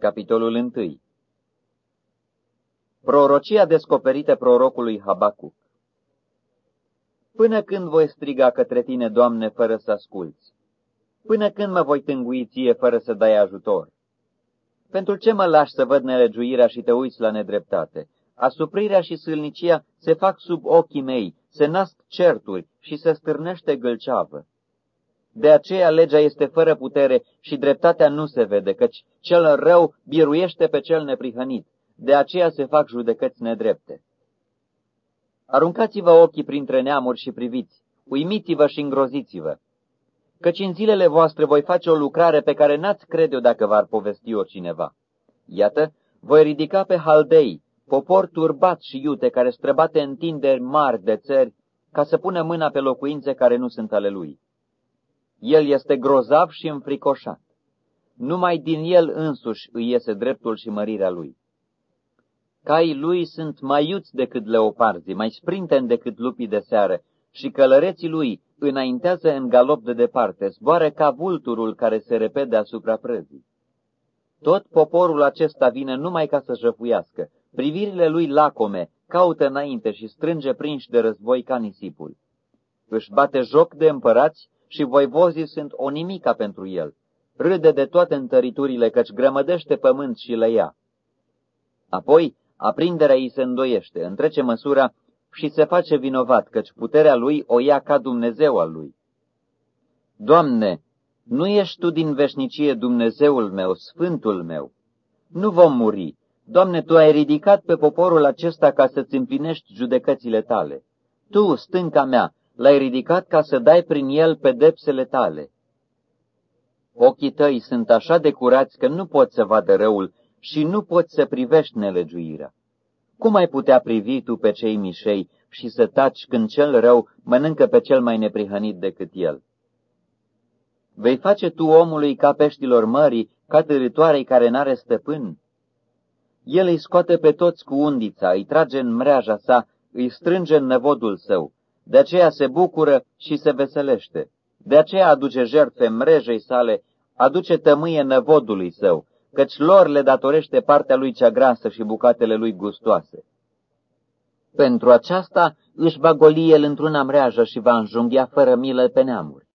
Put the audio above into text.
Capitolul 1 Prorocia descoperită prorocului Habacuc Până când voi striga către tine, Doamne, fără să asculți? Până când mă voi tângui ție fără să dai ajutor? Pentru ce mă lași să văd nelegiuirea și te uiți la nedreptate? Asuprirea și sâlnicia se fac sub ochii mei, se nasc certuri și se stârnește gâlceavă. De aceea legea este fără putere și dreptatea nu se vede, căci cel rău biruiește pe cel neprihănit. De aceea se fac judecăți nedrepte. Aruncați-vă ochii printre neamuri și priviți, uimiți-vă și îngroziți-vă, căci în zilele voastre voi face o lucrare pe care n-ați crede-o dacă v-ar povesti-o cineva. Iată, voi ridica pe haldei, popor turbat și iute care străbate întinderi mari de țări, ca să pună mâna pe locuințe care nu sunt ale lui. El este grozav și înfricoșat. Numai din el însuși îi iese dreptul și mărirea lui. Caii lui sunt mai iuți decât leoparzii, mai sprinten decât lupii de seară, și călăreții lui înaintează în galop de departe, zboară ca vulturul care se repede asupra prăzii. Tot poporul acesta vine numai ca să jăfuiască, privirile lui lacome caută înainte și strânge prinși de război ca nisipul. Își bate joc de împărați și voivozii sunt o nimica pentru el. Râde de toate întăriturile, căci grămădește pământ și le ia. Apoi, aprinderea ei se îndoiește, întrece măsura și se face vinovat, căci puterea lui o ia ca Dumnezeu al lui. Doamne, nu ești Tu din veșnicie Dumnezeul meu, Sfântul meu. Nu vom muri. Doamne, Tu ai ridicat pe poporul acesta ca să-ți împlinești judecățile Tale. Tu, stânca mea, l-ai ridicat ca să dai prin el pedepsele tale. Ochii tăi sunt așa de curați că nu poți să vadă răul și nu poți să privești nelegiuirea. Cum ai putea privi tu pe cei mișei și să taci când cel rău mănâncă pe cel mai neprihănit decât el? Vei face tu omului ca peștilor mării, ca târătoarei care n-are stăpân? El îi scoate pe toți cu undița, îi trage în mreaja sa, îi strânge în năvodul său, de aceea se bucură și se veselește. De aceea aduce jertfe mrejei sale, aduce tămâie năvodului său, căci lor le datorește partea lui cea grasă și bucatele lui gustoase. Pentru aceasta își va goli el într-una mreajă și va înjunghia fără milă pe neamuri.